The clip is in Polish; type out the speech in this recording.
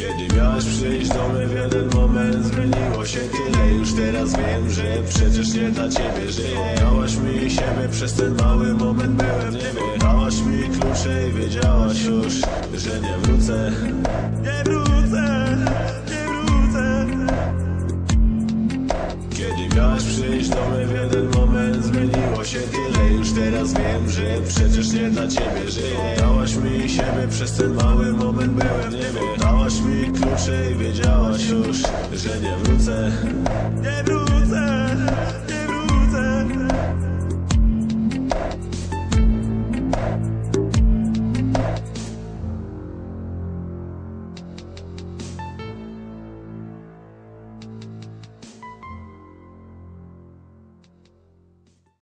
Kiedy miałaś przyjść do mnie w jeden moment Zmieniło się tyle, już teraz wiem, że przecież nie dla ciebie żyję Dałaś mi siebie, przez ten mały moment byłem w niebie. Dałaś mi klucze i wiedziałaś już, że nie wrócę. Nie wrócę, nie wrócę. Kiedy miałaś przyjść do mnie teraz wiem, że przecież nie dla ciebie żyję. Dałaś mi siebie, przez ten mały moment byłem niebie. Dałaś mi klucze i wiedziałaś już, że nie wrócę. Nie